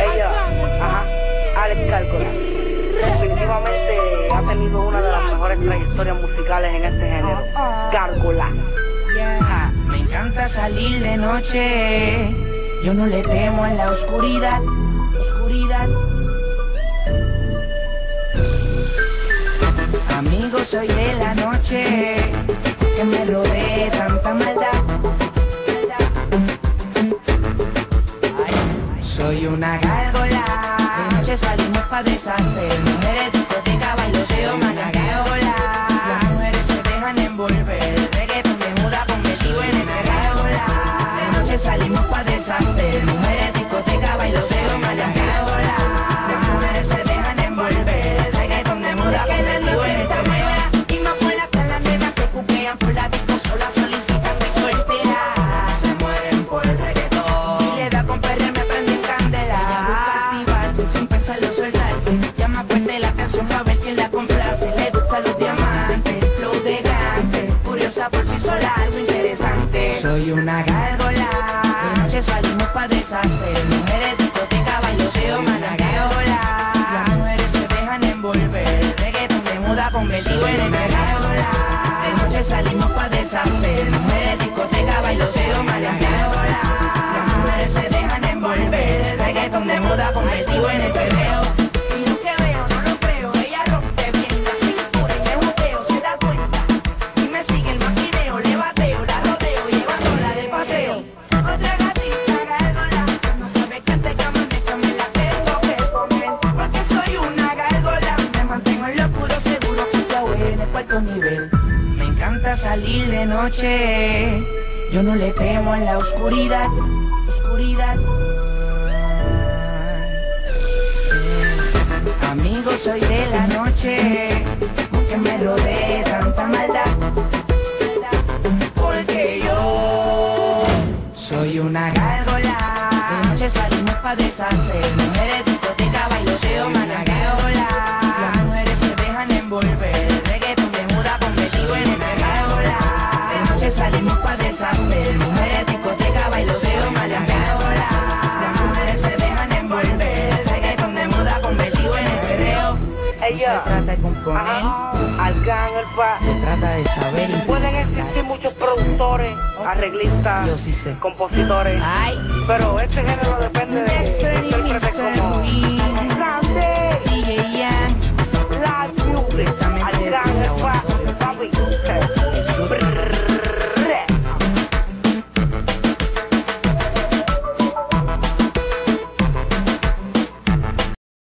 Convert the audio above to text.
Ella, ajá, Alex Cálcola, definitivamente ha tenido una de las mejores trayectorias musicales en este género. Yeah. Me encanta salir de noche. Yo no le temo a la oscuridad. Oscuridad. Soy de la noche. Que me rodee tanta maldad. Ay, soy una gárgola. De noche salimos pa' deshacer. Mujeres, discoteca, bailoteo, managaola. Las mujeres se dejan envolver. Reggaeton de muda convertido en gárgola. De noche salimos pa' deshacer. Mujeres, por si sola, algo interesante. Soy una gárgola. De noche salimos pa' deshacer. Mujeres, discoteca, bailoteo, managaola. Las mujeres se dejan envolver. Reggaeton de muda convertido en gárgola. De noche salimos pa' deshacer. Mujeres, discoteca, bailoteo, managaola. En el cuarto nivel. Me encanta salir de noche, yo no le temo a la oscuridad, oscuridad. Amigo, soy de la noche, que me rodee tanta maldad. Porque yo soy una gárgola. De noche salimos pa' deshacer. Mujeres, discoteca, bailoteo, managaola. Las mujeres se dejan envolver. Salimos pa' deshacer. Mujeres, discoteca, bailoteo, managaola. Las mujeres se dejan envolver. Reggaeton de muda convertido en el perreo. No Ella, se trata de componer, ajá, Arcángel pa. se trata de saber Pueden existir muchos productores, arreglistas, sí compositores, Ay, pero este género de